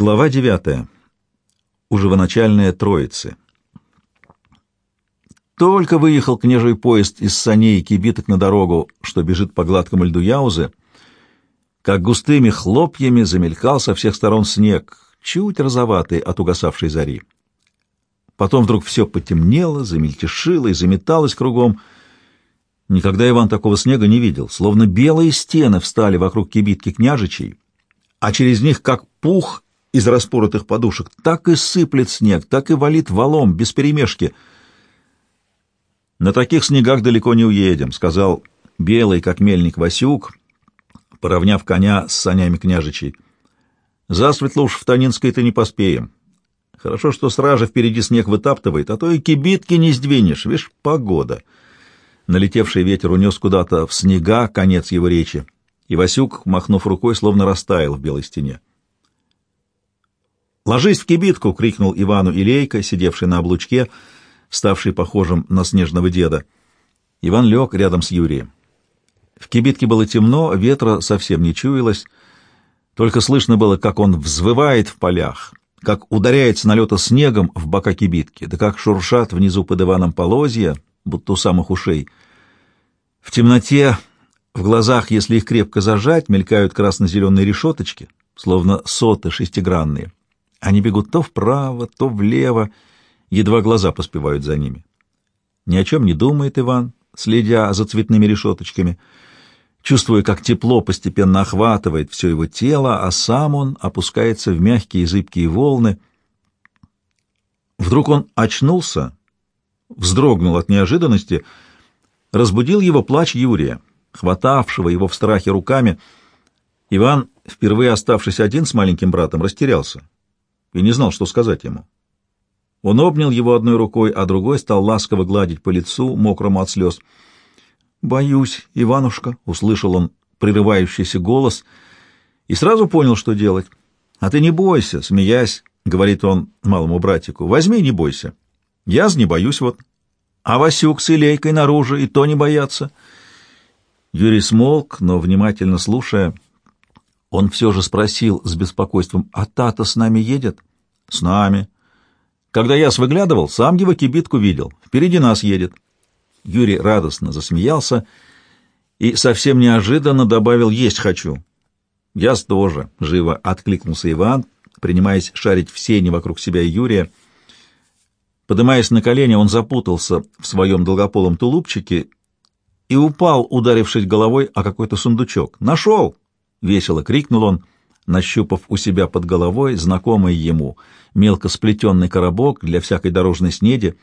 Глава девятая. Уживоначальная Троицы. Только выехал княжий поезд из саней и кибиток на дорогу, что бежит по гладкому льду Яузы, как густыми хлопьями замелькал со всех сторон снег, чуть розоватый от угасавшей зари. Потом вдруг все потемнело, замельтешило и заметалось кругом. Никогда Иван такого снега не видел, словно белые стены встали вокруг кибитки княжичей, а через них, как пух, из распоротых подушек, так и сыплет снег, так и валит валом, без перемешки. «На таких снегах далеко не уедем», — сказал белый, как мельник, Васюк, поравняв коня с санями княжичей. «Засветло уж в Танинской-то не поспеем. Хорошо, что стража впереди снег вытаптывает, а то и кибитки не сдвинешь, видишь, погода». Налетевший ветер унес куда-то в снега конец его речи, и Васюк, махнув рукой, словно растаял в белой стене. «Ложись в кибитку!» — крикнул Ивану Илейка, сидевший на облучке, ставший похожим на снежного деда. Иван лег рядом с Юрием. В кибитке было темно, ветра совсем не чуялось, только слышно было, как он взвывает в полях, как ударяет с налета снегом в бока кибитки, да как шуршат внизу под Иваном полозья, будто у самых ушей. В темноте, в глазах, если их крепко зажать, мелькают красно-зеленые решеточки, словно соты шестигранные. Они бегут то вправо, то влево, едва глаза поспевают за ними. Ни о чем не думает Иван, следя за цветными решеточками, чувствуя, как тепло постепенно охватывает все его тело, а сам он опускается в мягкие зыбкие волны. Вдруг он очнулся, вздрогнул от неожиданности, разбудил его плач Юрия, хватавшего его в страхе руками. Иван, впервые оставшись один с маленьким братом, растерялся и не знал, что сказать ему. Он обнял его одной рукой, а другой стал ласково гладить по лицу, мокрому от слез. «Боюсь, Иванушка», — услышал он прерывающийся голос, и сразу понял, что делать. «А ты не бойся», — смеясь, — говорит он малому братику, — «возьми, не бойся. Я не боюсь вот. А Васюк с Илейкой наружу, и то не боятся». Юрий смолк, но, внимательно слушая, — он все же спросил с беспокойством, «А Тата с нами едет?» «С нами». «Когда я выглядывал, сам его кибитку видел. Впереди нас едет». Юрий радостно засмеялся и совсем неожиданно добавил «Есть хочу». «Я тоже», — живо откликнулся Иван, принимаясь шарить в сене вокруг себя и Юрия. Подымаясь на колени, он запутался в своем долгополом тулупчике и упал, ударившись головой о какой-то сундучок. «Нашел!» — весело крикнул он, нащупав у себя под головой знакомый ему мелко сплетенный коробок для всякой дорожной снеди,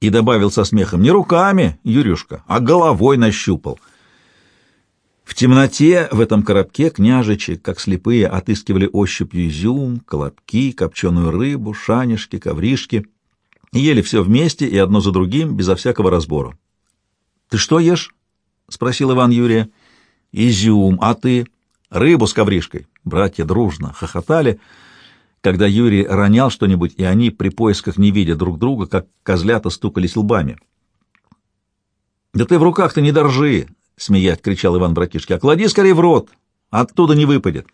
и добавил со смехом, «Не руками, Юрюшка, а головой нащупал». В темноте в этом коробке княжичи, как слепые, отыскивали ощупью изюм, колобки, копченую рыбу, шанишки, ковришки, ели все вместе и одно за другим, безо всякого разбора. «Ты что ешь?» — спросил Иван Юрия. «Изюм, а ты?» Рыбу с ковришкой. Братья дружно хохотали, когда Юрий ронял что-нибудь, и они при поисках не видя друг друга, как козлята стукались лбами. «Да ты в руках-то не держи!» — смеять кричал Иван братишке. «А клади скорее в рот! Оттуда не выпадет!»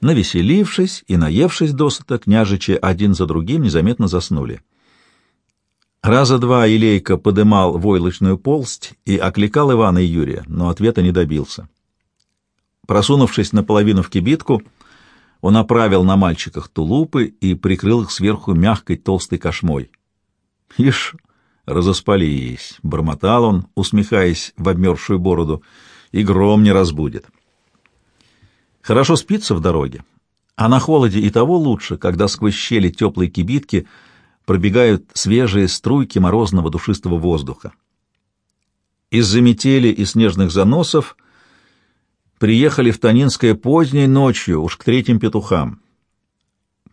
Навеселившись и наевшись досыта, княжичи один за другим незаметно заснули. Раза два Илейка подымал войлочную полсть и окликал Ивана и Юрия, но ответа не добился. Просунувшись наполовину в кибитку, он оправил на мальчиках тулупы и прикрыл их сверху мягкой толстой кошмой. «Ишь, разоспались!» — бормотал он, усмехаясь в обмерзшую бороду, — «и гром не разбудит». Хорошо спится в дороге, а на холоде и того лучше, когда сквозь щели теплой кибитки пробегают свежие струйки морозного душистого воздуха. Из-за метели и снежных заносов приехали в Танинское поздней ночью, уж к третьим петухам.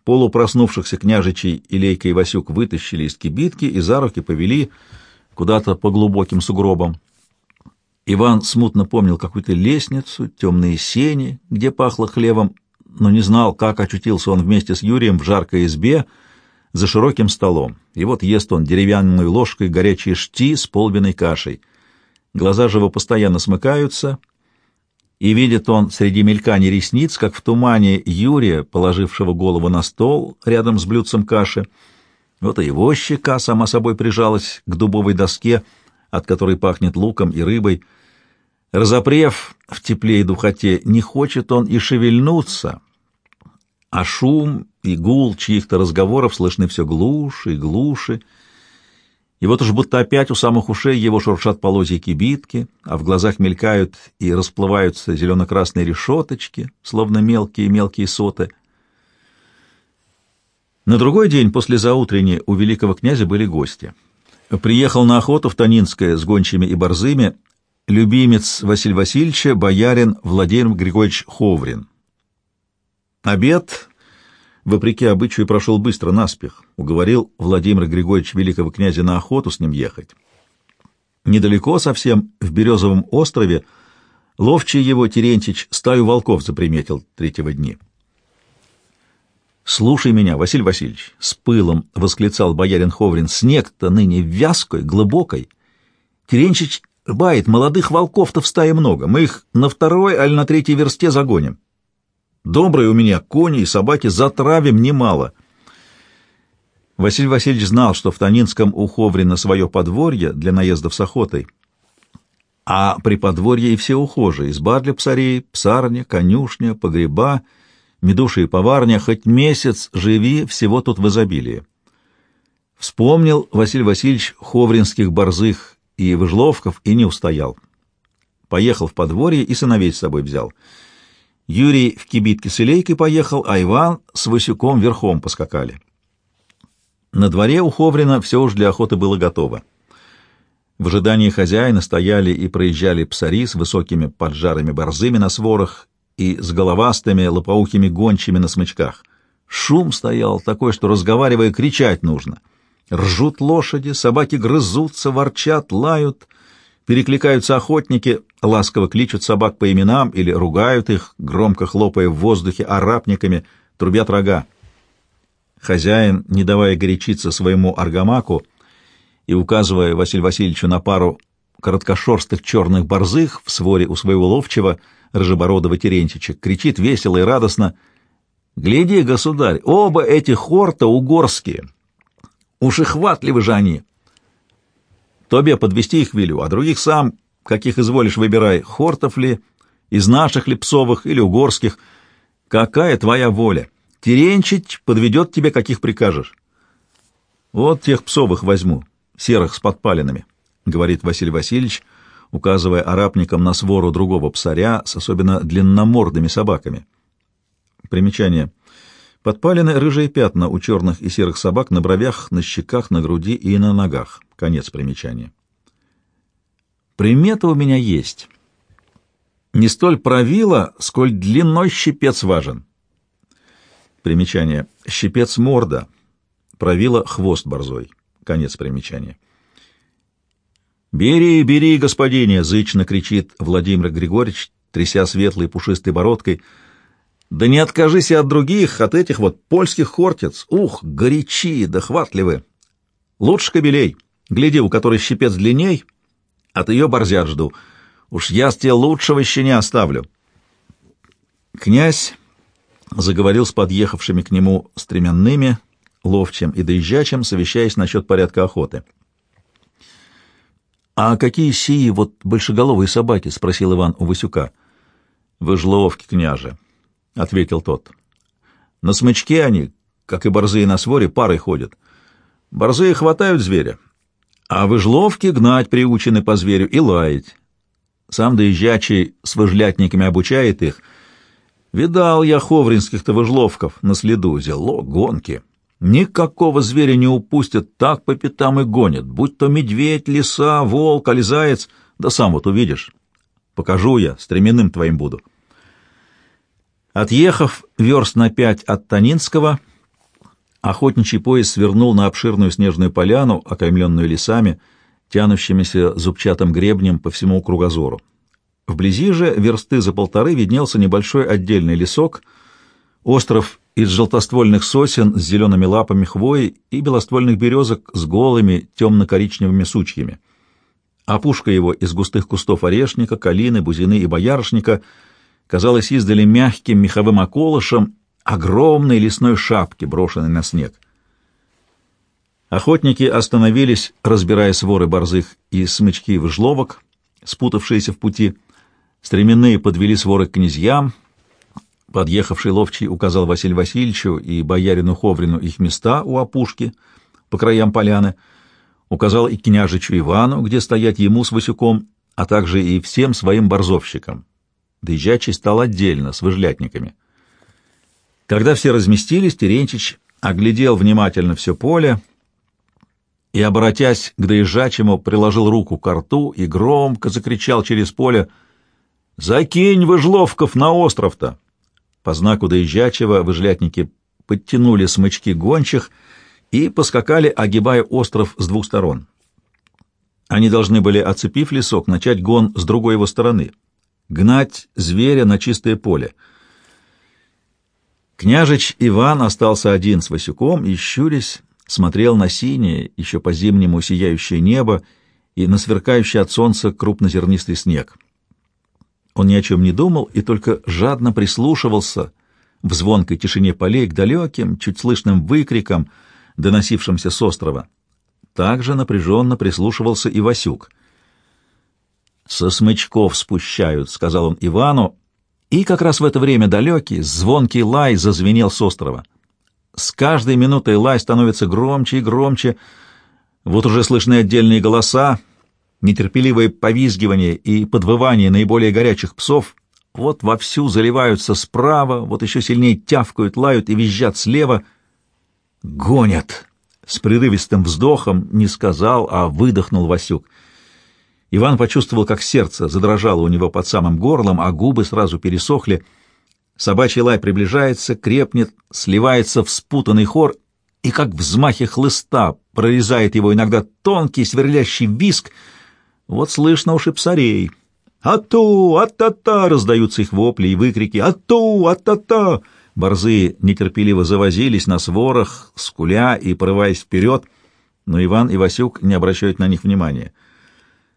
Полупроснувшихся княжичей Илейка и Васюк вытащили из кибитки и за руки повели куда-то по глубоким сугробам. Иван смутно помнил какую-то лестницу, темные сени, где пахло хлебом, но не знал, как очутился он вместе с Юрием в жаркой избе за широким столом. И вот ест он деревянной ложкой горячие шти с полбиной кашей. Глаза же его постоянно смыкаются — и видит он среди мельканий ресниц, как в тумане Юрия, положившего голову на стол рядом с блюдцем каши. Вот и его щека сама собой прижалась к дубовой доске, от которой пахнет луком и рыбой. Разопрев в тепле и духоте, не хочет он и шевельнуться, а шум и гул чьих-то разговоров слышны все глуше и глуше, и вот уж будто опять у самых ушей его шуршат полозья кибитки, а в глазах мелькают и расплываются зелено-красные решеточки, словно мелкие-мелкие соты. На другой день после заутренней у великого князя были гости. Приехал на охоту в Танинское с гончими и борзыми любимец Василия Васильевича, боярин Владимир Григорьевич Ховрин. Обед вопреки обычаю, прошел быстро, наспех. Уговорил Владимир Григорьевич великого князя на охоту с ним ехать. Недалеко совсем, в Березовом острове, ловчий его Терентич стаю волков заприметил третьего дни. «Слушай меня, Василий Васильевич!» — с пылом восклицал боярин Ховрин. «Снег-то ныне вязкой, глубокой. Теренчич бает, молодых волков-то в стае много. Мы их на второй, аль на третьей версте загоним. Добрые у меня кони и собаки, затравим немало. Василий Васильевич знал, что в Танинском у Ховрина свое подворье для наездов с охотой, а при подворье и все ухожие, изба для псарей, псарня, конюшня, погреба, медуши и поварня, хоть месяц живи, всего тут в изобилии. Вспомнил Василий Васильевич ховринских борзых и выжловков и не устоял. Поехал в подворье и сыновей с собой взял — Юрий в кибитке с Илейкой поехал, а Иван с Васюком верхом поскакали. На дворе у Ховрина все уж для охоты было готово. В ожидании хозяина стояли и проезжали псари с высокими поджарыми борзыми на сворах и с головастыми лопоухими гончими на смычках. Шум стоял такой, что, разговаривая, кричать нужно. Ржут лошади, собаки грызутся, ворчат, лают — Перекликаются охотники, ласково кличут собак по именам или ругают их, громко хлопая в воздухе арапниками, трубят рога. Хозяин, не давая горячиться своему аргамаку и указывая Василию Васильевичу на пару короткошерстых черных борзых в своре у своего ловчего, рыжебородого Терентича, кричит весело и радостно «Гляди, государь, оба эти хорта угорские! Уж и хватливы же они!» Тобе подвести их велю, а других сам, каких изволишь, выбирай, хортов ли, из наших ли псовых или угорских. Какая твоя воля? Теренчить подведет тебе, каких прикажешь. Вот тех псовых возьму, серых с подпалинами, — говорит Василий Васильевич, указывая арабникам на свору другого псаря с особенно длинномордыми собаками. Примечание. Подпалены рыжие пятна у черных и серых собак на бровях, на щеках, на груди и на ногах. Конец примечания. Примета у меня есть. Не столь правила, сколь длиной щипец важен. Примечание. Щипец морда. Правила хвост борзой. Конец примечания. «Бери, бери, господине!» — зычно кричит Владимир Григорьевич, тряся светлой пушистой бородкой — да не откажись и от других, от этих вот польских хортиц. Ух, горячи, да хватливы. Лучше кобелей. Гляди, у которой щипец длинней, от ее борзят жду. Уж я с тебе лучшего щеня оставлю. Князь заговорил с подъехавшими к нему стременными, ловчим и доезжачим, совещаясь насчет порядка охоты. «А какие сии вот большеголовые собаки?» — спросил Иван у Васюка. «Вы ж ловки, княже», — ответил тот. «На смычке они, как и борзые на своре, парой ходят. Борзые хватают зверя, а выжловки гнать приучены по зверю и лаять. Сам доезжачий с выжлятниками обучает их. Видал я ховринских-то выжловков на следу, зело, гонки. Никакого зверя не упустят, так по пятам и гонят, будь то медведь, лиса, волк, али заяц, да сам вот увидишь. Покажу я, стременным твоим буду». Отъехав верст на пять от Танинского, охотничий поезд свернул на обширную снежную поляну, окаймленную лесами, тянущимися зубчатым гребнем по всему кругозору. Вблизи же, версты за полторы, виднелся небольшой отдельный лесок, остров из желтоствольных сосен с зелеными лапами хвои и белоствольных березок с голыми темно-коричневыми сучьями. Опушка его из густых кустов орешника, калины, бузины и боярышника — казалось издали мягким меховым околышем огромной лесной шапки, брошенной на снег. Охотники остановились, разбирая своры борзых и смычки выжловок, спутавшиеся в пути. Стременные подвели своры к князьям. Подъехавший ловчий указал Василию Васильевичу и боярину Ховрину их места у опушки по краям поляны, указал и княжичу Ивану, где стоять ему с Васюком, а также и всем своим борзовщикам. Доезжачий стал отдельно, с выжлятниками. Когда все разместились, Теренчич оглядел внимательно все поле и, обратясь к доезжачему, приложил руку к рту и громко закричал через поле «Закинь выжловков на остров-то!» По знаку доезжачего выжлятники подтянули смычки гончих и поскакали, огибая остров с двух сторон. Они должны были, оцепив лесок, начать гон с другой его стороны, гнать зверя на чистое поле. Княжич Иван остался один с Васюком и, щурясь, смотрел на синее, еще по-зимнему сияющее небо и на сверкающий от солнца крупнозернистый снег. Он ни о чем не думал и только жадно прислушивался в звонкой тишине полей к далеким, чуть слышным выкрикам, доносившимся с острова. Также напряженно прислушивался и Васюк. «Со смычков спущают», — сказал он Ивану, и как раз в это время далекий, звонкий лай зазвенел с острова. С каждой минутой лай становится громче и громче. Вот уже слышны отдельные голоса, нетерпеливое повизгивание и подвывание наиболее горячих псов. Вот вовсю заливаются справа, вот еще сильнее тявкают, лают и визжат слева. «Гонят!» С прерывистым вздохом не сказал, а выдохнул Васюк. Иван почувствовал, как сердце задрожало у него под самым горлом, а губы сразу пересохли. Собачий лай приближается, крепнет, сливается в спутанный хор, и как взмахи хлыста прорезает его иногда тонкий сверлящий виск. Вот слышно уж и псарей. «Ату! А-та-та!» — раздаются их вопли и выкрики. «Ату! А-та-та!» Борзые нетерпеливо завозились на сворах, скуля и порываясь вперед, но Иван и Васюк не обращают на них внимания.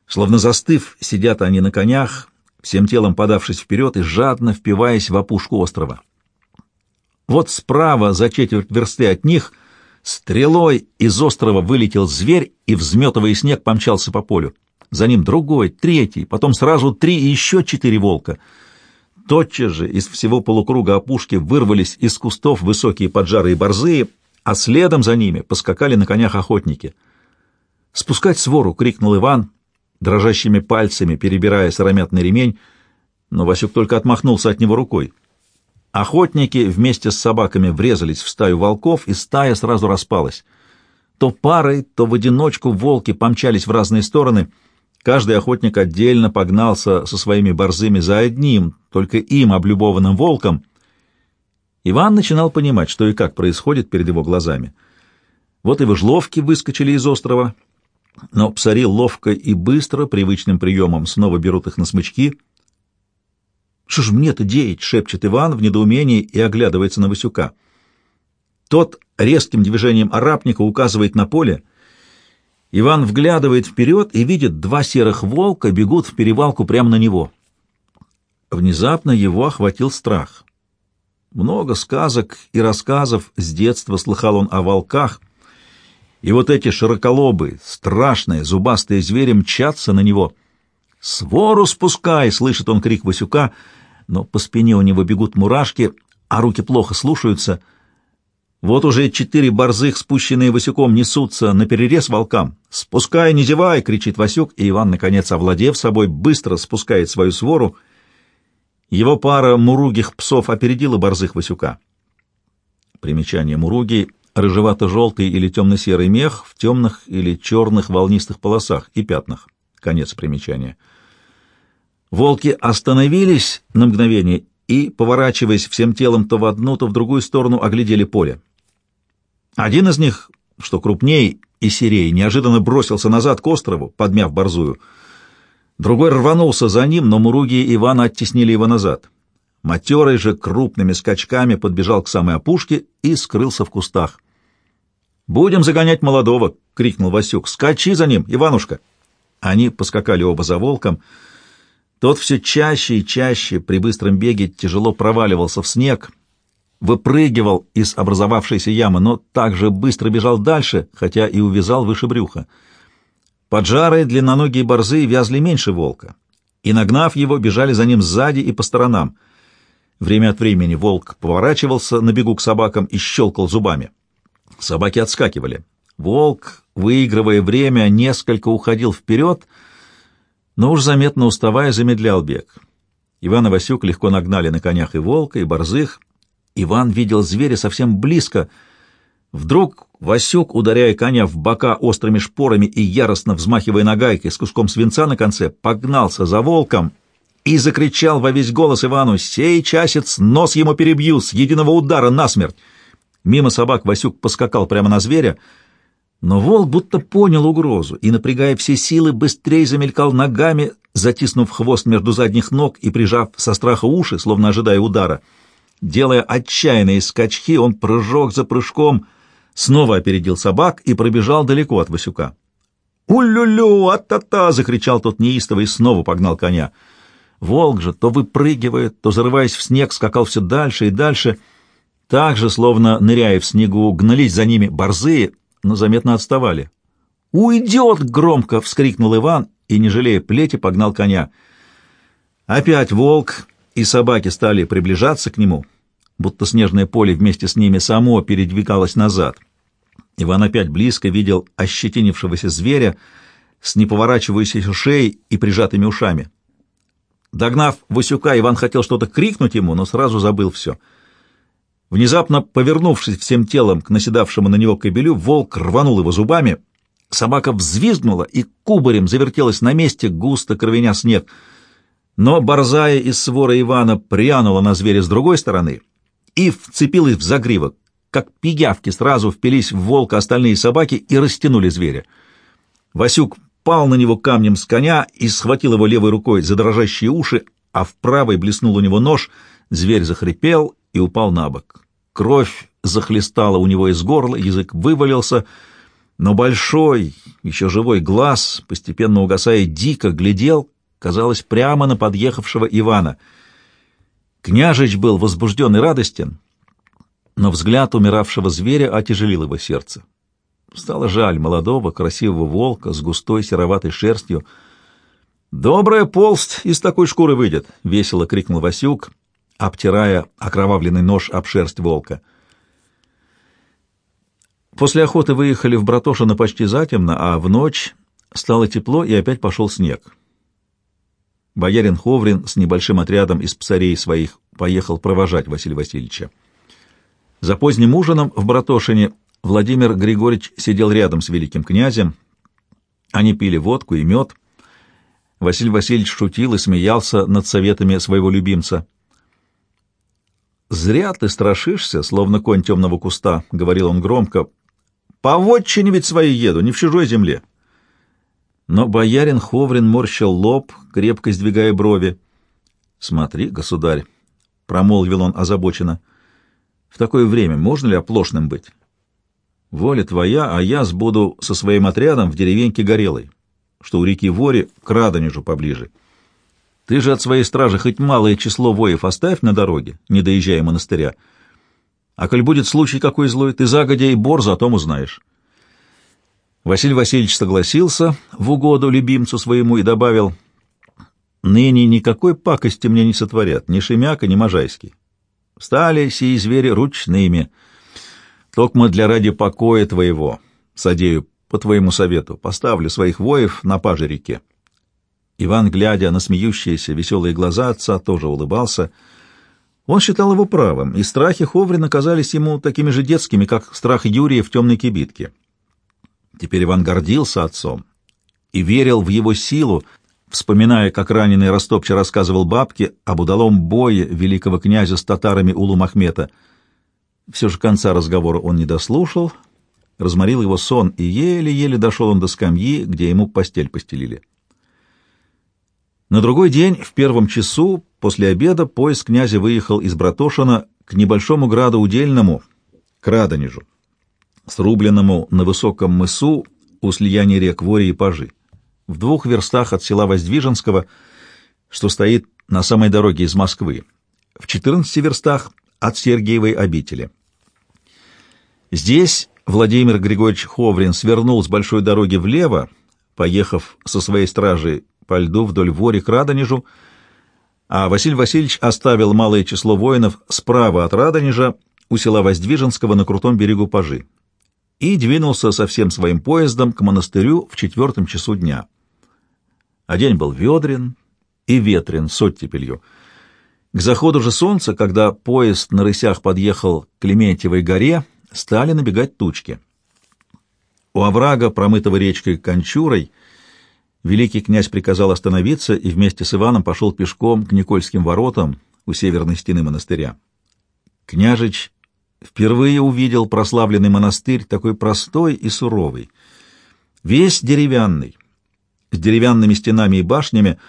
Словно застыв, сидят они на конях, всем телом подавшись вперед и жадно впиваясь в опушку острова. Вот справа, за четверть версты от них, стрелой из острова вылетел зверь и, взметывая снег, помчался по полю. За ним другой, третий, потом сразу три и еще четыре волка — Тотчас же из всего полукруга опушки вырвались из кустов высокие поджарые борзые, а следом за ними поскакали на конях охотники. «Спускать свору!» — крикнул Иван, дрожащими пальцами перебирая сыромятный ремень, но Васюк только отмахнулся от него рукой. Охотники вместе с собаками врезались в стаю волков, и стая сразу распалась. То парой, то в одиночку волки помчались в разные стороны — Каждый охотник отдельно погнался со своими борзыми за одним, только им облюбованным волком. Иван начинал понимать, что и как происходит перед его глазами. Вот и выжловки выскочили из острова, но псари ловко и быстро, привычным приемом, снова берут их на смычки. «Что ж мне-то деять?» — шепчет Иван в недоумении и оглядывается на Васюка. Тот резким движением арабника указывает на поле — Иван вглядывает вперед и видит, два серых волка бегут в перевалку прямо на него. Внезапно его охватил страх. Много сказок и рассказов с детства слыхал он о волках, и вот эти широколобые, страшные, зубастые звери мчатся на него. «Свору спускай!» — слышит он крик Васюка, но по спине у него бегут мурашки, а руки плохо слушаются — вот уже четыре борзых, спущенные Васюком, несутся на перерез волкам. «Спускай, не зевай!» — кричит Васюк, и Иван, наконец, овладев собой, быстро спускает свою свору. Его пара муругих псов опередила борзых Васюка. Примечание муруги — рыжевато-желтый или темно-серый мех в темных или черных волнистых полосах и пятнах. Конец примечания. Волки остановились на мгновение и, поворачиваясь всем телом то в одну, то в другую сторону, оглядели поле. Один из них, что крупней и серей, неожиданно бросился назад к острову, подмяв борзую. Другой рванулся за ним, но Муруги и Ивана оттеснили его назад. Матерый же крупными скачками подбежал к самой опушке и скрылся в кустах. «Будем загонять молодого!» — крикнул Васюк. «Скачи за ним, Иванушка!» Они поскакали оба за волком. Тот все чаще и чаще при быстром беге тяжело проваливался в снег, выпрыгивал из образовавшейся ямы, но также быстро бежал дальше, хотя и увязал выше брюха. Поджарые длинноногие борзы вязли меньше волка, и, нагнав его, бежали за ним сзади и по сторонам. Время от времени волк поворачивался на бегу к собакам и щелкал зубами. Собаки отскакивали. Волк, выигрывая время, несколько уходил вперед, но уж заметно уставая, замедлял бег. Иван и Васюк легко нагнали на конях и волка, и борзых. Иван видел зверя совсем близко. Вдруг Васюк, ударяя коня в бока острыми шпорами и яростно взмахивая нагайкой с куском свинца на конце, погнался за волком и закричал во весь голос Ивану «Сей часец, нос ему перебью с единого удара насмерть!» Мимо собак Васюк поскакал прямо на зверя — но волк будто понял угрозу и, напрягая все силы, быстрее замелькал ногами, затиснув хвост между задних ног и прижав со страха уши, словно ожидая удара. Делая отчаянные скачки, он прыжок за прыжком снова опередил собак и пробежал далеко от Васюка. «У-лю-лю! А-та-та!» — закричал тот неистово и снова погнал коня. Волк же, то выпрыгивая, то зарываясь в снег, скакал все дальше и дальше. Так же, словно ныряя в снегу, гнались за ними борзые — но заметно отставали. «Уйдет!» — громко вскрикнул Иван и, не жалея плети, погнал коня. Опять волк и собаки стали приближаться к нему, будто снежное поле вместе с ними само передвигалось назад. Иван опять близко видел ощетинившегося зверя с неповорачивающейся шеей и прижатыми ушами. Догнав Васюка, Иван хотел что-то крикнуть ему, но сразу забыл все — Внезапно повернувшись всем телом к наседавшему на него кобелю, волк рванул его зубами. Собака взвизгнула и кубарем завертелась на месте, густо кровеня снег. Но борзая из свора Ивана прянула на зверя с другой стороны и вцепилась в загривок. Как пигявки сразу впились в волка остальные собаки и растянули зверя. Васюк пал на него камнем с коня и схватил его левой рукой за дрожащие уши, а в правой блеснул у него нож, зверь захрипел и упал на бок. Кровь захлестала у него из горла, язык вывалился, но большой, еще живой глаз, постепенно угасая, дико глядел, казалось, прямо на подъехавшего Ивана. Княжич был возбужден и радостен, но взгляд умиравшего зверя отяжелил его сердце. Стало жаль молодого, красивого волка с густой сероватой шерстью. «Добрая полст из такой шкуры выйдет!» — весело крикнул Васюк — обтирая окровавленный нож об шерсть волка. После охоты выехали в Братошино почти затемно, а в ночь стало тепло и опять пошел снег. Боярин Ховрин с небольшим отрядом из псарей своих поехал провожать Василия Васильевича. За поздним ужином в Братошине Владимир Григорьевич сидел рядом с великим князем. Они пили водку и мед. Василий Васильевич шутил и смеялся над советами своего любимца. «Зря ты страшишься, словно конь темного куста», — говорил он громко. «По вотчине ведь своей еду, не в чужой земле». Но боярин Ховрин морщил лоб, крепко сдвигая брови. «Смотри, государь», — промолвил он озабоченно, — «в такое время можно ли оплошным быть? Воля твоя, а я сбуду со своим отрядом в деревеньке Горелой, что у реки Вори к Радонежу поближе». Ты же от своей стражи хоть малое число воев оставь на дороге, не доезжая монастыря. А коль будет случай какой злой, ты загодя и борзо о том узнаешь. Василий Васильевич согласился в угоду любимцу своему и добавил, «Ныне никакой пакости мне не сотворят, ни Шемяка, ни Можайский. Стали сии звери ручными. Токмо для ради покоя твоего, садею по твоему совету, поставлю своих воев на паже реке. Иван, глядя на смеющиеся веселые глаза отца, тоже улыбался. Он считал его правым, и страхи Ховрина казались ему такими же детскими, как страх Юрия в темной кибитке. Теперь Иван гордился отцом и верил в его силу, вспоминая, как раненый Ростопча рассказывал бабке об удалом бое великого князя с татарами Улу Махмета. Все же конца разговора он не дослушал, разморил его сон, и еле-еле дошел он до скамьи, где ему постель постелили. На другой день, в первом часу, после обеда, поезд князя выехал из Братошина к небольшому граду Удельному, к Радонежу, срубленному на высоком мысу у слияния рек Вори и Пажи, в двух верстах от села Воздвиженского, что стоит на самой дороге из Москвы, в 14 верстах от Сергиевой обители. Здесь Владимир Григорьевич Ховрин свернул с большой дороги влево, поехав со своей стражей по льду вдоль Вори к Радонежу, а Василий Васильевич оставил малое число воинов справа от Радонежа у села Воздвиженского на крутом берегу Пажи и двинулся со всем своим поездом к монастырю в четвертом часу дня. А день был ведрен и ветрен с оттепелью. К заходу же солнца, когда поезд на рысях подъехал к Клементьевой горе, стали набегать тучки. У оврага, промытого речкой Кончурой, великий князь приказал остановиться и вместе с Иваном пошел пешком к Никольским воротам у северной стены монастыря. Княжич впервые увидел прославленный монастырь, такой простой и суровый. Весь деревянный, с деревянными стенами и башнями,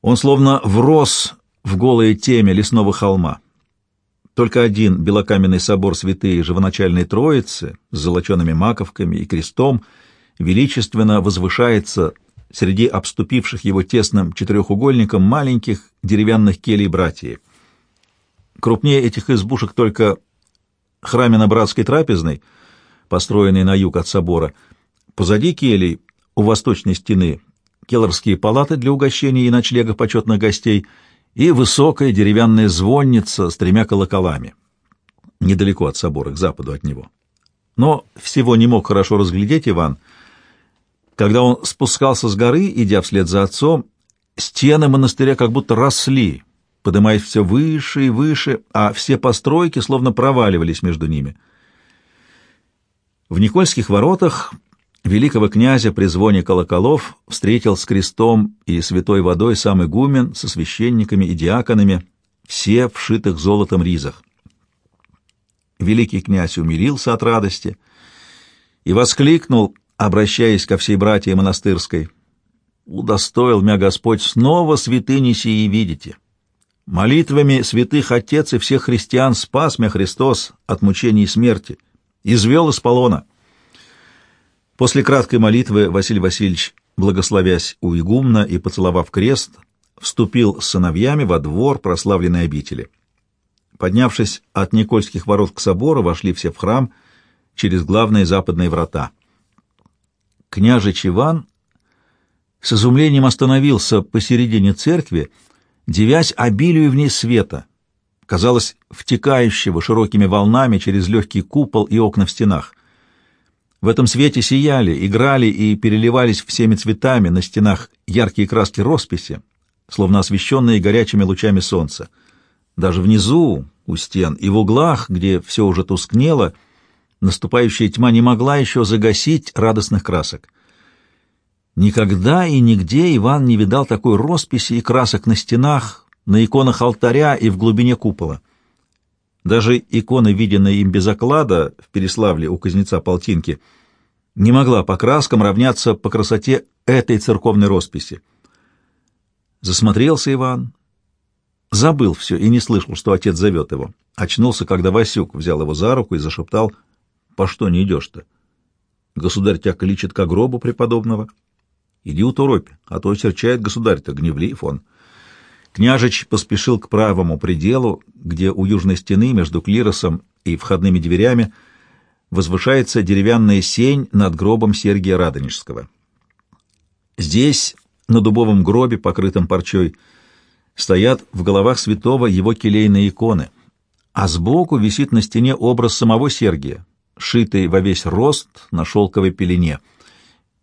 он словно врос в голые теме лесного холма. Только один белокаменный собор святые живоначальной Троицы с золочеными маковками и крестом величественно возвышается среди обступивших его тесным четырехугольником маленьких деревянных келей братьев. Крупнее этих избушек только храмино-братской трапезной, построенной на юг от собора. Позади келей, у восточной стены, келлерские палаты для угощения и ночлега почетных гостей и высокая деревянная звонница с тремя колоколами, недалеко от собора, к западу от него. Но всего не мог хорошо разглядеть Иван. Когда он спускался с горы, идя вслед за отцом, стены монастыря как будто росли, поднимаясь все выше и выше, а все постройки словно проваливались между ними. В Никольских воротах великого князя при звоне колоколов встретил с крестом и святой водой сам игумен со священниками и диаконами, все в шитых золотом ризах. Великий князь умилился от радости и воскликнул, обращаясь ко всей братьям монастырской, «Удостоил меня Господь снова святыни сии видите». Молитвами святых отец и всех христиан спас меня Христос от мучений и смерти, извел из полона. После краткой молитвы Василий Васильевич, благословясь у игумна и поцеловав крест, вступил с сыновьями во двор прославленной обители. Поднявшись от Никольских ворот к собору, вошли все в храм через главные западные врата. Княжич Иван с изумлением остановился посередине церкви, девясь обилию в ней света, казалось, втекающего широкими волнами через легкий купол и окна в стенах. В этом свете сияли, играли и переливались всеми цветами на стенах яркие краски росписи, словно освещенные горячими лучами солнца. Даже внизу, у стен, и в углах, где все уже тускнело, наступающая тьма не могла еще загасить радостных красок. Никогда и нигде Иван не видал такой росписи и красок на стенах, на иконах алтаря и в глубине купола. Даже икона, виденная им без оклада в Переславле у кузнеца Полтинки, не могла по краскам равняться по красоте этой церковной росписи. Засмотрелся Иван, забыл все и не слышал, что отец зовет его. Очнулся, когда Васюк взял его за руку и зашептал, «По что не идешь-то? Государь тебя кличет к гробу преподобного». Иди уторопь, а то серчает государь-то, гневлив он. Княжич поспешил к правому пределу, где у южной стены между клиросом и входными дверями возвышается деревянная сень над гробом Сергия Радонежского. Здесь, на дубовом гробе, покрытом парчой, стоят в головах святого его келейные иконы, а сбоку висит на стене образ самого Сергия, шитый во весь рост на шелковой пелене —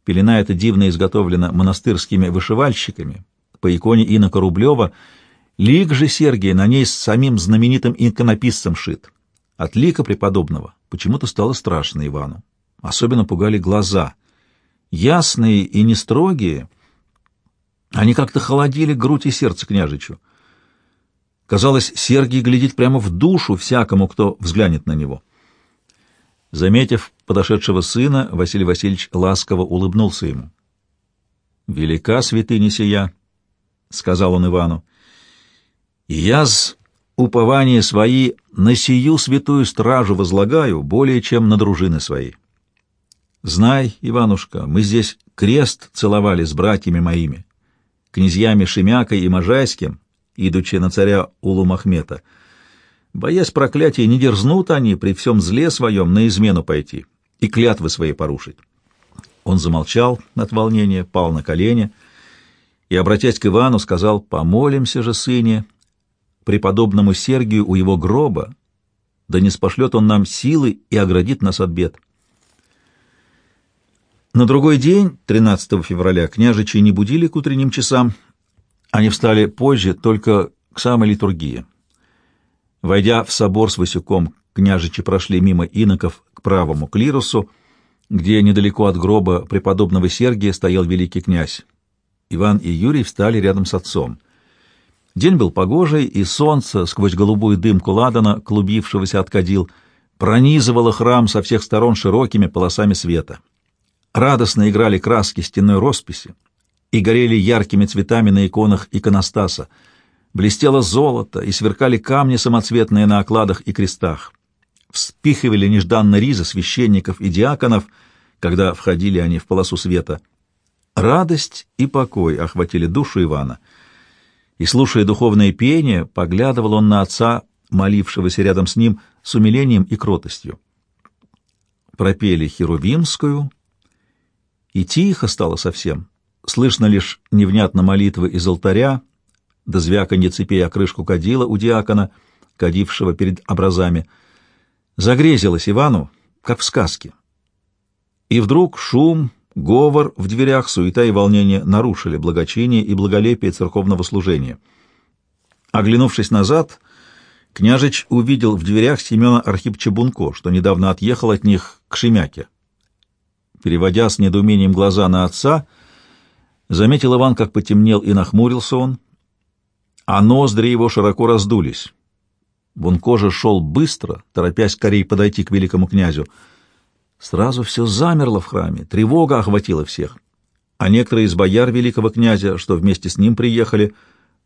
Пелена эта дивно изготовлена монастырскими вышивальщиками по иконе инока Рублева. Лик же Сергия на ней с самим знаменитым иконописцем шит. От лика преподобного почему-то стало страшно Ивану. Особенно пугали глаза. Ясные и не строгие, они как-то холодили грудь и сердце княжичу. Казалось, Сергий глядит прямо в душу всякому, кто взглянет на него. Заметив подошедшего сына, Василий Васильевич ласково улыбнулся ему. «Велика святыня сия», — сказал он Ивану, — «и я с упования свои на сию святую стражу возлагаю более, чем на дружины свои. Знай, Иванушка, мы здесь крест целовали с братьями моими, князьями Шемякой и Можайским, идучи на царя Улу-Махмета. Боясь проклятия, не дерзнут они при всем зле своем на измену пойти и клятвы свои порушить. Он замолчал от волнения, пал на колени и, обратясь к Ивану, сказал, «Помолимся же, сыне, преподобному Сергию у его гроба, да не спошлет он нам силы и оградит нас от бед». На другой день, 13 февраля, княжичи не будили к утренним часам, они встали позже, только к самой литургии. Войдя в собор с Васюком, княжичи прошли мимо иноков к правому клирусу, где недалеко от гроба преподобного Сергия стоял великий князь. Иван и Юрий встали рядом с отцом. День был погожий, и солнце, сквозь голубую дымку ладана, клубившегося от кадил, пронизывало храм со всех сторон широкими полосами света. Радостно играли краски стенной росписи и горели яркими цветами на иконах иконостаса. Блестело золото, и сверкали камни самоцветные на окладах и крестах вспихивали нежданно ризы священников и диаконов, когда входили они в полосу света. Радость и покой охватили душу Ивана, и, слушая духовное пение, поглядывал он на отца, молившегося рядом с ним, с умилением и кротостью. Пропели херувимскую, и тихо стало совсем. Слышно лишь невнятно молитвы из алтаря, да звяканье цепей о крышку кадила у диакона, кадившего перед образами — Загрезилось Ивану, как в сказке. И вдруг шум, говор в дверях, суета и волнение нарушили благочиние и благолепие церковного служения. Оглянувшись назад, княжич увидел в дверях Семена Архипча Бунко, что недавно отъехал от них к Шемяке. Переводя с недоумением глаза на отца, заметил Иван, как потемнел и нахмурился он, а ноздри его широко раздулись. Бункожа шел быстро, торопясь скорее подойти к великому князю. Сразу все замерло в храме, тревога охватила всех. А некоторые из бояр великого князя, что вместе с ним приехали,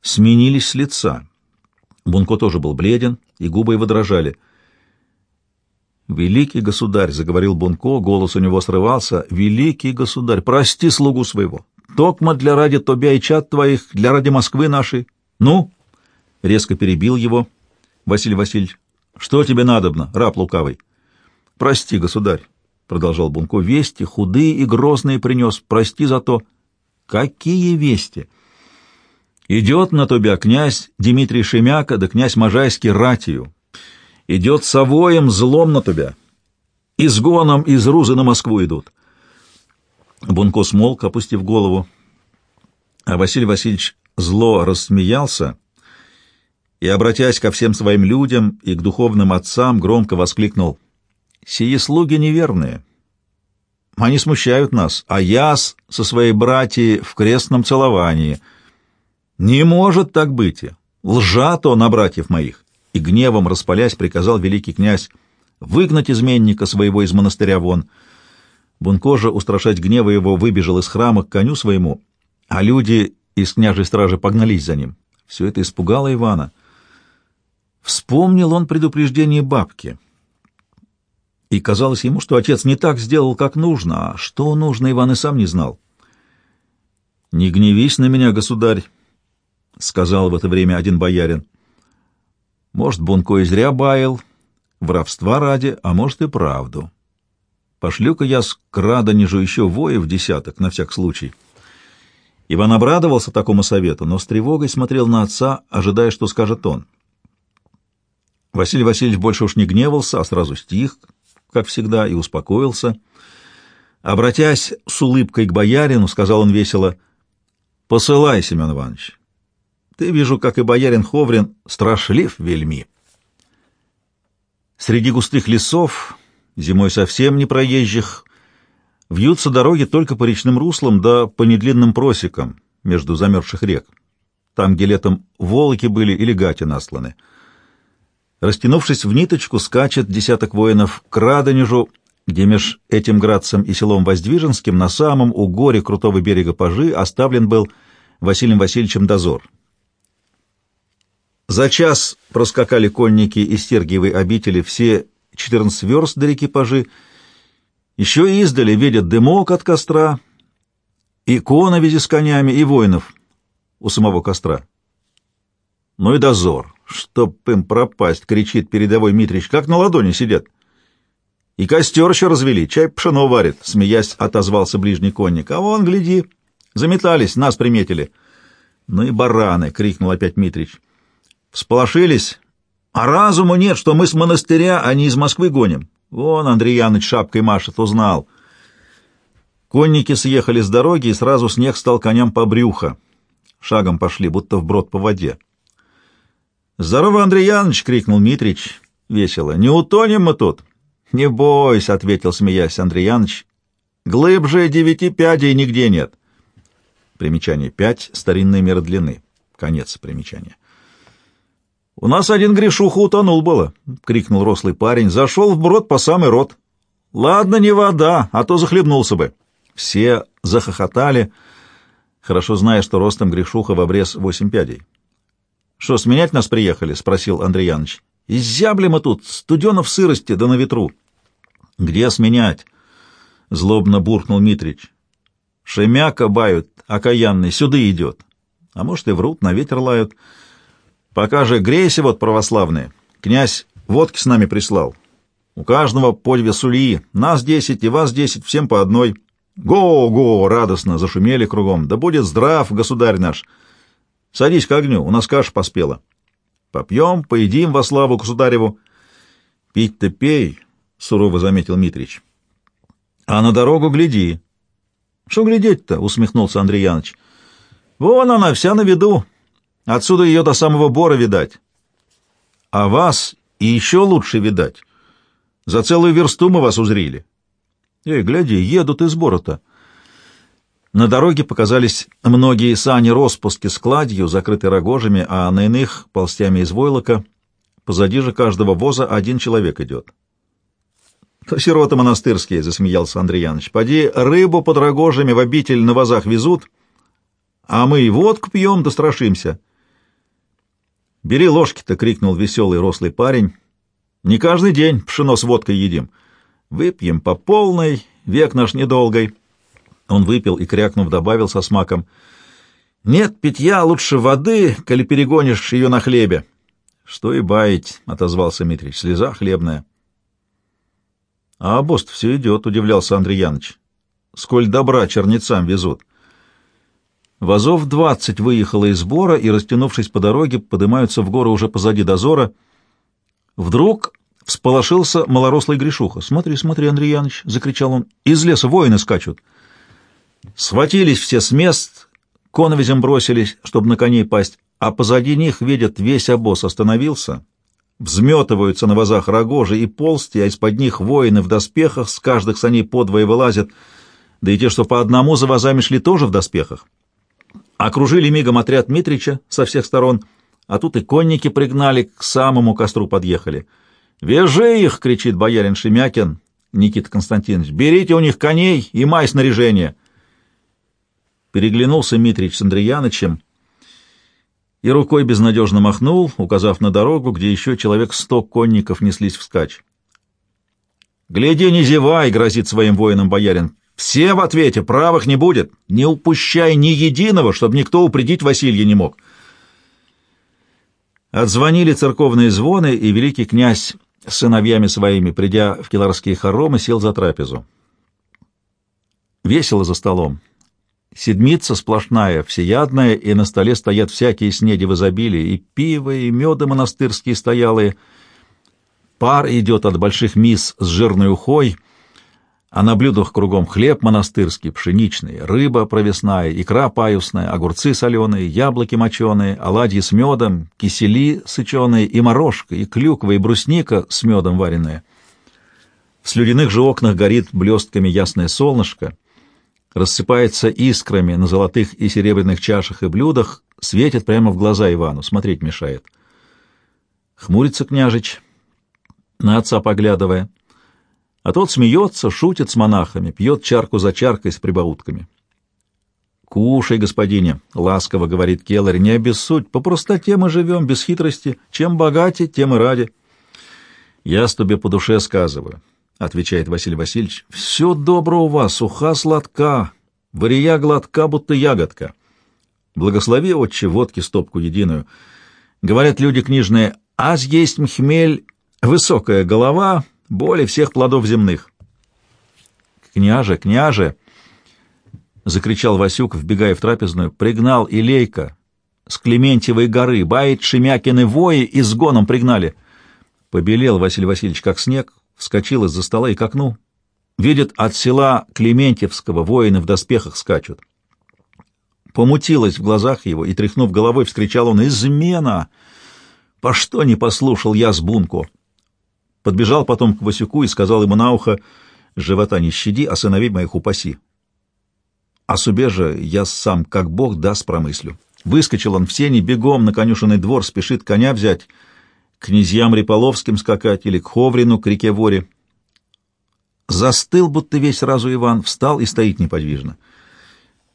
сменились с лица. Бунко тоже был бледен, и губы его дрожали. «Великий государь», — заговорил Бунко, голос у него срывался, — «великий государь, прости слугу своего. Токма для ради тобя и чад твоих, для ради Москвы нашей. Ну?» — резко перебил его, — Василий Васильевич, что тебе надобно, раб лукавый? Прости, государь, продолжал Бунко, вести худые и грозные принес, прости за то. Какие вести? Идет на тебя князь Дмитрий Шемяка да князь Можайский ратию. Идет совоем злом на тебя. Изгоном из Рузы на Москву идут. Бунко смолк, опустив голову. А Василий Васильевич зло рассмеялся и, обратясь ко всем своим людям и к духовным отцам, громко воскликнул «Сие слуги неверные. Они смущают нас, а я со своей братьей в крестном целовании. Не может так быть. Лжат он на братьев моих». И гневом распалясь приказал великий князь выгнать изменника своего из монастыря вон. Бункожа, устрашать гнева его, выбежал из храма к коню своему, а люди из княжей стражи погнались за ним. Все это испугало Ивана — Вспомнил он предупреждение бабки. И казалось ему, что отец не так сделал, как нужно, а что нужно, Иван и сам не знал. «Не гневись на меня, государь», — сказал в это время один боярин. «Может, Бунко и зря баял, воровства ради, а может и правду. Пошлю-ка я с крадонежу еще воев десяток, на всяк случай». Иван обрадовался такому совету, но с тревогой смотрел на отца, ожидая, что скажет он. Василий Васильевич больше уж не гневался, а сразу стих, как всегда, и успокоился. Обратясь с улыбкой к боярину, сказал он весело, «Посылай, Семен Иванович. Ты, вижу, как и боярин Ховрин, страшлив вельми». Среди густых лесов, зимой совсем не проезжих, вьются дороги только по речным руслам да по недлинным просекам между замерзших рек, там, где летом волоки были или гати насланы — Растянувшись в ниточку, скачет десяток воинов к Радонежу, где меж этим градцем и селом Воздвиженским на самом угоре крутого берега Пажи оставлен был Василием Васильевичем дозор. За час проскакали конники из Сергиевой обители все 14 верст до реки Пажи, еще издали видят дымок от костра, и коновизи с конями, и воинов. у самого костра. Ну и дозор, чтоб им пропасть, кричит передовой Митрич, как на ладони сидят. И костер еще развели, чай пшено варит, смеясь, отозвался ближний конник. А вон, гляди, заметались, нас приметили. Ну и бараны, крикнул опять Митрич. Всполошились, а разуму нет, что мы с монастыря, а не из Москвы гоним. Вон Андрей Яныч шапкой машет, узнал. Конники съехали с дороги, и сразу снег стал коням по брюхо. Шагом пошли, будто вброд по воде. «Здорово, Андрей Яныч!» — крикнул Митрич весело. «Не утонем мы тут!» «Не бойся!» — ответил, смеясь Андрей Яныч. «Глыбже девяти пядей нигде нет!» Примечание пять — старинная мера длины. Конец примечания. «У нас один грешуха утонул было!» — крикнул рослый парень. «Зашел в брод по самый рот!» «Ладно, не вода, а то захлебнулся бы!» Все захохотали, хорошо зная, что ростом грешуха в обрез восемь пядей. — Что, сменять нас приехали? — спросил Андрей Яныч. — Изябли мы тут, студено в сырости да на ветру. — Где сменять? — злобно буркнул Митрич. — Шемяка бают, окаянный, сюда идет. А может, и врут, на ветер лают. Пока же грейся вот православные. Князь водки с нами прислал. У каждого по две сульи. Нас десять и вас десять, всем по одной. «Го-го!» — радостно зашумели кругом. «Да будет здрав, государь наш! Садись к огню, у нас каша поспела. Попьем, поедим во славу государеву». «Пить-то пей», — сурово заметил Митрич. «А на дорогу гляди». «Что глядеть-то?» — усмехнулся Андрей Яныч. «Вон она, вся на виду. Отсюда ее до самого бора видать. А вас и еще лучше видать. За целую версту мы вас узрили». Эй, гляди, едут из борота. На дороге показались многие сани-роспуски с кладью, закрытые рогожами, а на иных — полстями из войлока. Позади же каждого воза один человек идет. — сироты монастырские, — засмеялся Андрей Яныч. — Поди рыбу под рогожами в обитель на вазах везут, а мы и водку пьем да страшимся. — Бери ложки-то, — крикнул веселый рослый парень. — Не каждый день пшено с водкой едим. — Выпьем по полной, век наш недолгой. Он выпил и, крякнув, добавил со смаком. Нет питья, лучше воды, коли перегонишь ее на хлебе. Что и баять, — отозвался Митрич, — слеза хлебная. А обост все идет, — удивлялся Андрей Яныч. Сколь добра чернецам везут. Вазов двадцать выехало из сбора и, растянувшись по дороге, поднимаются в горы уже позади дозора. Вдруг Всполошился малорослый Гришуха. «Смотри, смотри, Андрей Яныч!» — закричал он. «Из леса воины скачут!» Схватились все с мест, коновизем бросились, чтобы на коней пасть, а позади них, видят, весь обоз остановился. Взметываются на вазах рогожи и полсти, а из-под них воины в доспехах с каждых саней подвое вылазят, да и те, что по одному за вазами шли, тоже в доспехах. Окружили мигом отряд Митрича со всех сторон, а тут и конники пригнали, к самому костру подъехали — «Вяжи их!» — кричит боярин Шемякин, Никита Константинович. «Берите у них коней и май снаряжение!» Переглянулся Митрич с Андреянычем и рукой безнадежно махнул, указав на дорогу, где еще человек сто конников неслись вскачь. «Гляди, не зевай!» — грозит своим воинам боярин. «Все в ответе, правых не будет. Не упущай ни единого, чтобы никто упредить Василия не мог». Отзвонили церковные звоны, и великий князь с сыновьями своими, придя в киларские хоромы, сел за трапезу. Весело за столом. Седмица сплошная, всеядная, и на столе стоят всякие снеди в изобилии, и пиво, и меды монастырские стоялые. Пар идет от больших мис с жирной ухой — а на блюдах кругом хлеб монастырский, пшеничный, рыба провесная, икра паюсная, огурцы соленые, яблоки моченые, оладьи с медом, кисели сыченые и морожка, и клюква, и брусника с медом вареная. В слюдяных же окнах горит блестками ясное солнышко, рассыпается искрами на золотых и серебряных чашах и блюдах, светит прямо в глаза Ивану, смотреть мешает. Хмурится княжич, на отца поглядывая — а тот смеется, шутит с монахами, пьет чарку за чаркой с прибаутками. «Кушай, господине», — ласково говорит Келлер, — «не обессудь, по простоте мы живем, без хитрости. Чем богате, тем и ради». «Я с тебе по душе сказываю», — отвечает Василий Васильевич. «Все добро у вас, суха сладка, вария гладка, будто ягодка. Благослови, отче, водки стопку единую. Говорят люди книжные, аз есть хмель, высокая голова, более всех плодов земных. «Княже, княже!» — закричал Васюк, вбегая в трапезную. «Пригнал Илейка с Клементьевой горы, бает Шемякины вои и с пригнали». Побелел Василий Васильевич, как снег, вскочил из-за стола и к окну. Видит, от села Клементьевского воины в доспехах скачут. Помутилось в глазах его, и, тряхнув головой, вскричал он «Измена! По что не послушал я сбунку?» Подбежал потом к Васюку и сказал ему на ухо «Живота не щади, а сыновей моих упаси». А субе же я сам, как бог, даст промыслю. Выскочил он в сени, бегом на конюшенный двор, спешит коня взять, князьям Риполовским скакать или к Ховрину, к реке Воре. Застыл, будто весь сразу Иван, встал и стоит неподвижно.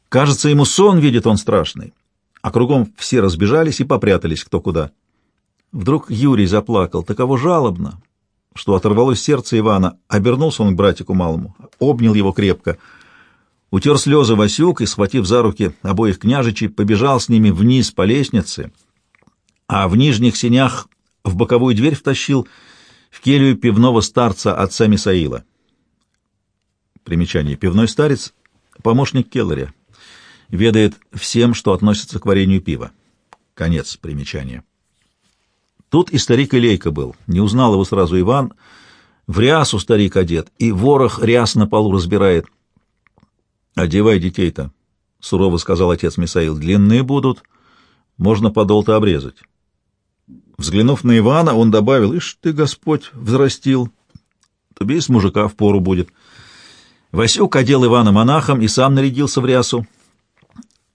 Кажется, ему сон видит он страшный, а кругом все разбежались и попрятались кто куда. Вдруг Юрий заплакал, таково жалобно, что оторвалось сердце Ивана. Обернулся он к братику малому, обнял его крепко — утер слезы Васюк и, схватив за руки обоих княжичей, побежал с ними вниз по лестнице, а в нижних сенях в боковую дверь втащил в келью пивного старца отца Мисаила. Примечание. Пивной старец — помощник Келларя. Ведает всем, что относится к варенью пива. Конец примечания. Тут и старик Илейка был. Не узнал его сразу Иван. В рясу старик одет, и ворох ряс на полу разбирает — «Одевай детей-то», — сурово сказал отец Мисаил. «Длинные будут, можно подол-то обрезать». Взглянув на Ивана, он добавил, «Ишь ты, Господь, взрастил, тебе и с мужика в пору будет». Васюк одел Ивана монахом и сам нарядился в рясу.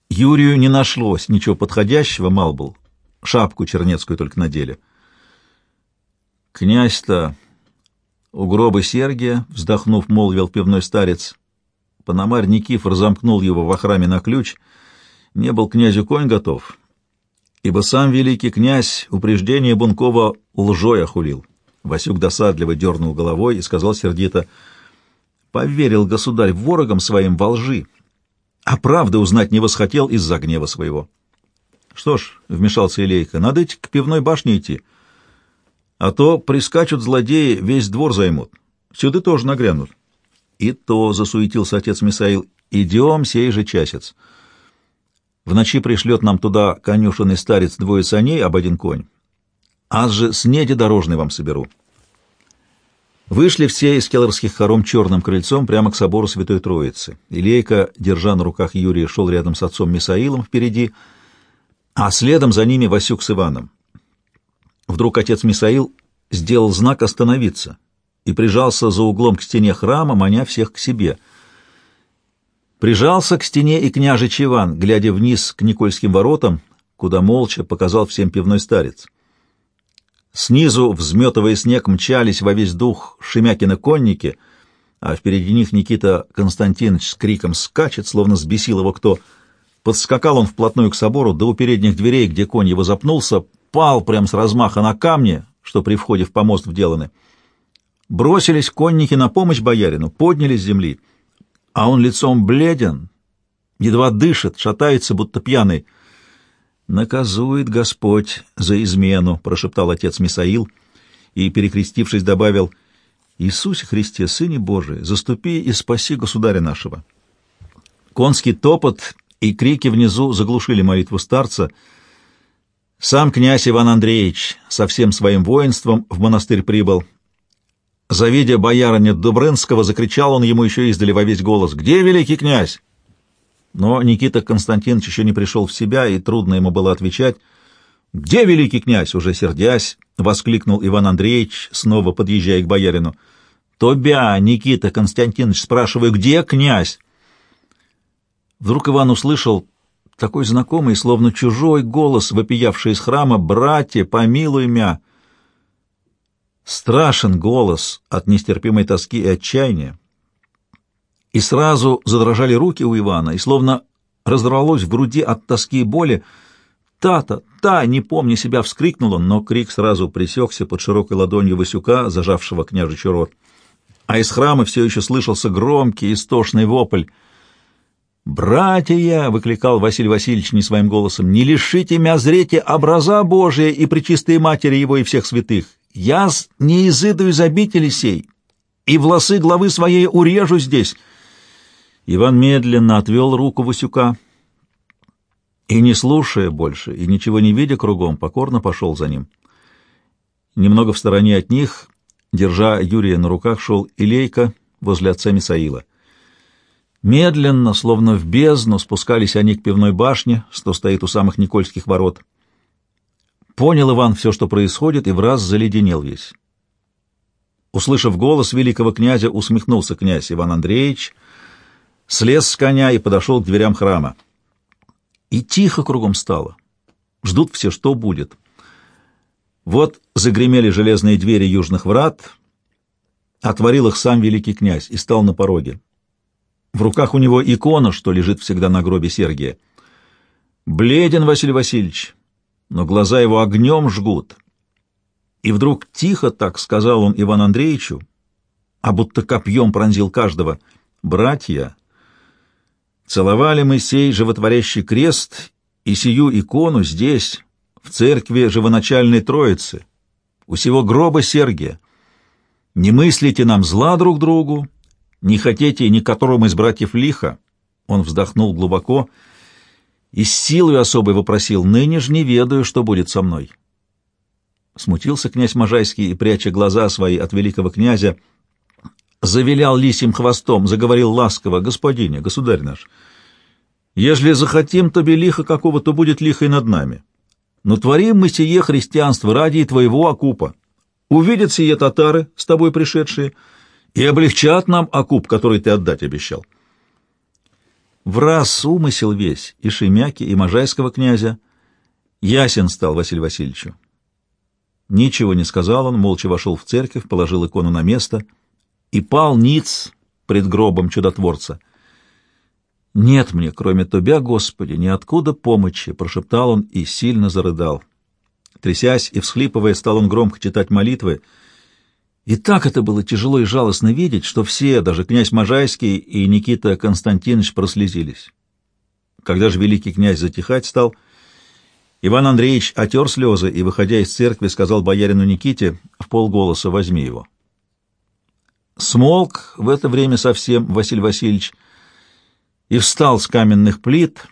Юрию не нашлось ничего подходящего, мал был. Шапку чернецкую только надели. «Князь-то у гроба Сергия», — вздохнув, молвил пивной старец, — Пономарь Никифор замкнул его во храме на ключ. Не был князю конь готов, ибо сам великий князь упреждение Бункова лжой охулил. Васюк досадливо дернул головой и сказал сердито, «Поверил государь ворогам своим во лжи, а правды узнать не восхотел из-за гнева своего». «Что ж», — вмешался Илейка, — «надо идти к пивной башне идти, а то прискачут злодеи, весь двор займут, сюда тоже нагрянут». И то засуетился отец Мисаил. Идем сей же часец. В ночи пришлет нам туда конюшенный старец двое саней об один конь. Аз же снеди дорожный вам соберу. Вышли все из келлерских хором черным крыльцом прямо к собору Святой Троицы. Илейка, держа на руках Юрия, шел рядом с отцом Мисаилом впереди, а следом за ними Васюк с Иваном. Вдруг отец Мисаил сделал знак «Остановиться» и прижался за углом к стене храма, маня всех к себе. Прижался к стене и княжич Иван, глядя вниз к Никольским воротам, куда молча показал всем пивной старец. Снизу, взметывая снег, мчались во весь дух Шемякина конники, а впереди них Никита Константинович с криком скачет, словно сбесил его кто. Подскакал он вплотную к собору, до у передних дверей, где конь его запнулся, пал прям с размаха на камни, что при входе в помост вделаны. Бросились конники на помощь боярину, подняли с земли, а он лицом бледен, едва дышит, шатается, будто пьяный. «Наказует Господь за измену», — прошептал отец Мисаил и, перекрестившись, добавил, «Иисусе Христе, Сыне Божий, заступи и спаси государя нашего». Конский топот и крики внизу заглушили молитву старца. Сам князь Иван Андреевич со всем своим воинством в монастырь прибыл, Завидя боярыня Дубрынского, закричал он ему еще издали во весь голос «Где великий князь?». Но Никита Константинович еще не пришел в себя, и трудно ему было отвечать. «Где великий князь?» — уже сердясь, воскликнул Иван Андреевич, снова подъезжая к боярину. «Тобя, Никита Константинович, спрашиваю, где князь?» Вдруг Иван услышал такой знакомый, словно чужой голос, вопиявший из храма «Братья, помилуй мя!» Страшен голос от нестерпимой тоски и отчаяния. И сразу задрожали руки у Ивана, и словно разорвалось в груди от тоски и боли. «Та-та! Та!» — не помня себя, вскрикнул он, но крик сразу пресекся под широкой ладонью Васюка, зажавшего княжичий рот. А из храма все еще слышался громкий, истошный вопль. «Братья!» — выкликал Василий Васильевич не своим голосом. «Не лишите мя зрете образа Божия и пречистые матери его и всех святых. Я не изыду из обители сей, и волосы главы своей урежу здесь». Иван медленно отвел руку Васюка и, не слушая больше и ничего не видя кругом, покорно пошел за ним. Немного в стороне от них, держа Юрия на руках, шел Илейка возле отца Мисаила. Медленно, словно в бездну, спускались они к пивной башне, что стоит у самых Никольских ворот. Понял Иван все, что происходит, и в раз заледенел весь. Услышав голос великого князя, усмехнулся князь Иван Андреевич, слез с коня и подошел к дверям храма. И тихо кругом стало. Ждут все, что будет. Вот загремели железные двери южных врат, отворил их сам великий князь и стал на пороге. В руках у него икона, что лежит всегда на гробе Сергия. Бледен Василий Васильевич, но глаза его огнем жгут. И вдруг тихо так сказал он Иван Андреевичу, а будто копьем пронзил каждого. «Братья, целовали мы сей животворящий крест и сию икону здесь, в церкви живоначальной Троицы, у сего гроба Сергия. Не мыслите нам зла друг другу, не хотите ни которому из братьев лиха?» Он вздохнул глубоко и с силой особой вопросил, «Ныне ж не ведаю, что будет со мной». Смутился князь Можайский и, пряча глаза свои от великого князя, завилял лисим хвостом, заговорил ласково, «Господине, государь наш, ежели захотим тебе лихо какого, то будет лихо и над нами. Но творим мы сие христианство ради твоего окупа. Увидят сие татары, с тобой пришедшие, — и облегчат нам окуп, который ты отдать обещал. В раз умысел весь и Шемяки, и Можайского князя. Ясен стал Василий Васильевичу. Ничего не сказал он, молча вошел в церковь, положил икону на место и пал ниц пред гробом чудотворца. «Нет мне, кроме Тебя, Господи, ниоткуда помощи!» — прошептал он и сильно зарыдал. Трясясь и всхлипывая, стал он громко читать молитвы — и так это было тяжело и жалостно видеть, что все, даже князь Можайский и Никита Константинович, прослезились. Когда же великий князь затихать стал, Иван Андреевич отер слезы и, выходя из церкви, сказал боярину Никите в полголоса «возьми его». Смолк в это время совсем Василий Васильевич и встал с каменных плит,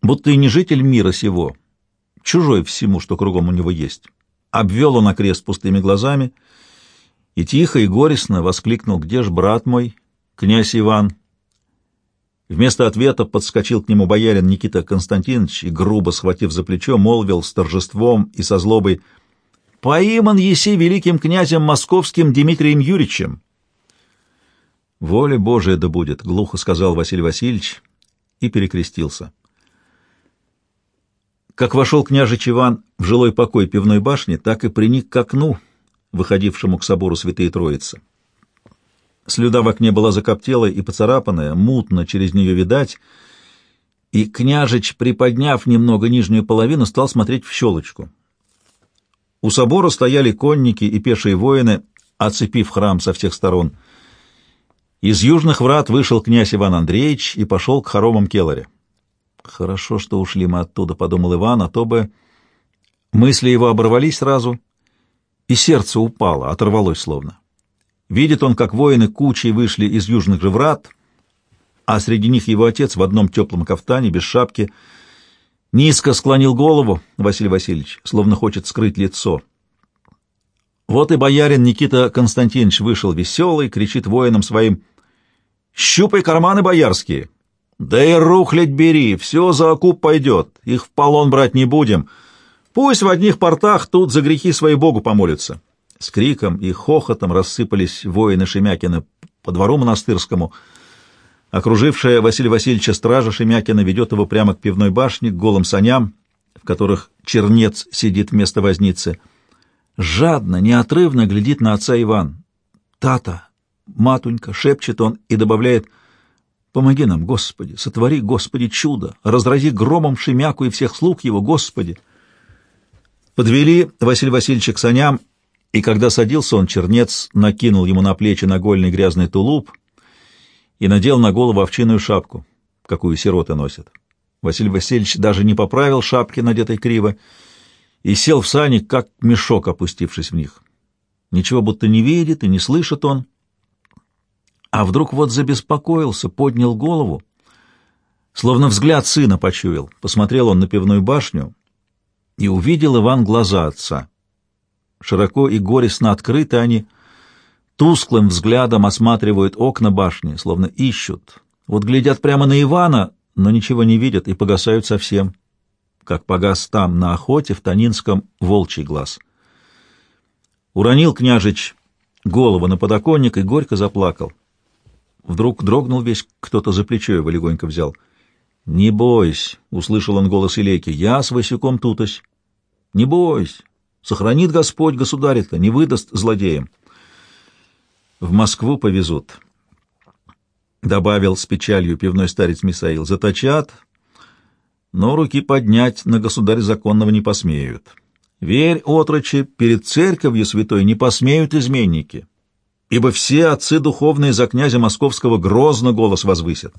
будто и не житель мира сего, чужой всему, что кругом у него есть обвел он окрест пустыми глазами и тихо и горестно воскликнул «Где ж брат мой, князь Иван?» Вместо ответа подскочил к нему боярин Никита Константинович и, грубо схватив за плечо, молвил с торжеством и со злобой «Поиман еси великим князем московским Дмитрием Юрьевичем!» «Воля Божия да будет», — глухо сказал Василий Васильевич и перекрестился. Как вошел княжич Иван в жилой покой пивной башни, так и приник к окну, выходившему к собору Святые Троицы. Слюда в окне была закоптелая и поцарапанная, мутно через нее видать, и княжич, приподняв немного нижнюю половину, стал смотреть в щелочку. У собора стояли конники и пешие воины, оцепив храм со всех сторон. Из южных врат вышел князь Иван Андреевич и пошел к хоромам Келаре. Хорошо, что ушли мы оттуда, — подумал Иван, — а то бы... Мысли его оборвались сразу, и сердце упало, оторвалось словно. Видит он, как воины кучей вышли из южных же врат, а среди них его отец в одном теплом кафтане, без шапки. Низко склонил голову Василий Васильевич, словно хочет скрыть лицо. Вот и боярин Никита Константинович вышел веселый, кричит воинам своим «Щупай карманы боярские!» Да и рухлядь бери, все за окуп пойдет, их в полон брать не будем. Пусть в одних портах тут за грехи свои Богу помолятся. С криком и хохотом рассыпались воины Шемякина по двору монастырскому. Окружившая Василия Васильевича стража Шемякина ведет его прямо к пивной башне, к голым саням, в которых чернец сидит вместо возницы. Жадно, неотрывно глядит на отца Иван. «Тата, матунька!» — шепчет он и добавляет — Помоги нам, Господи, сотвори, Господи, чудо, разрази громом Шемяку и всех слуг его, Господи. Подвели Василий Васильевича к саням, и когда садился он, чернец накинул ему на плечи нагольный грязный тулуп и надел на голову овчиную шапку, какую сироты носят. Василий Васильевич даже не поправил шапки, надетой криво, и сел в сани, как мешок, опустившись в них. Ничего будто не видит и не слышит он. А вдруг вот забеспокоился, поднял голову, словно взгляд сына почуял. Посмотрел он на пивную башню и увидел Иван глаза отца. Широко и горестно открыты они, тусклым взглядом осматривают окна башни, словно ищут. Вот глядят прямо на Ивана, но ничего не видят и погасают совсем, как погас там, на охоте, в Танинском, волчий глаз. Уронил княжич голову на подоконник и горько заплакал. Вдруг дрогнул весь, кто-то за плечо его легонько взял. «Не бойся!» — услышал он голос Илейки. «Я с Васюком тутось. Не бойся! Сохранит Господь государя-то, не выдаст злодеям!» «В Москву повезут», — добавил с печалью пивной старец Мисаил. «Заточат, но руки поднять на государя законного не посмеют. Верь, отрочи, перед церковью святой не посмеют изменники, ибо все отцы духовные за князя московского грозно голос возвысят».